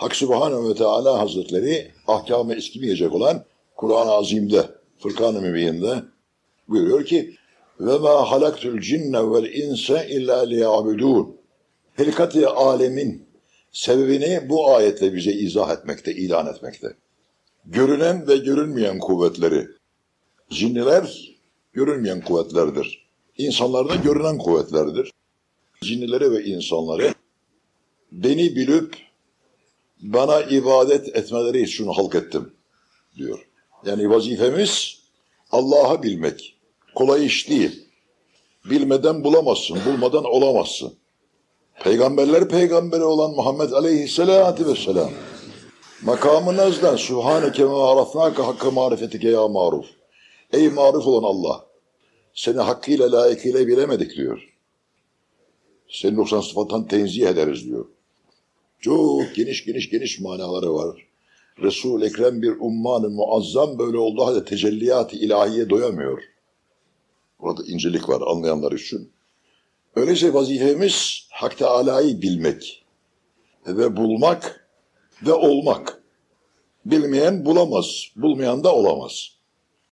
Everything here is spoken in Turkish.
Hak Subhanahu ve Teala Hazretleri ahkamı eskimeyecek olan Kur'an-ı Azim'de, Fırkan-ı Mübin'de buyuruyor ki ve ma halaktul cinne vel inse illa liyabudun. Hilkat-i alemin sebebini bu ayetle bize izah etmekte, ilan etmekte. Görünen ve görünmeyen kuvvetleri. Cinniler görünmeyen kuvvetlerdir. İnsanlar da görünen kuvvetlerdir. Cinnileri ve insanları beni bilip bana ibadet etmeleri için halk ettim diyor. Yani vazifemiz Allah'ı bilmek. Kolay iş değil. Bilmeden bulamazsın, bulmadan olamazsın. Peygamberler peygamberi olan Muhammed aleyhisselatü vesselam. Makamı nazden Sübhaneke ve arafnake hakkı marifetike ya maruf. Ey maruf olan Allah. Seni hakkıyla layıkıyla bilemedik diyor. Seni noksan sıfattan tenzih ederiz diyor. Çok geniş geniş geniş manaları var. Resul-i Ekrem bir umman muazzam böyle olduğu halde tecelliyat-ı ilahiye doyamıyor. Burada incelik var anlayanlar için. Öyleyse vazifemiz Hak Teala'yı bilmek ve bulmak ve olmak. Bilmeyen bulamaz, bulmayan da olamaz.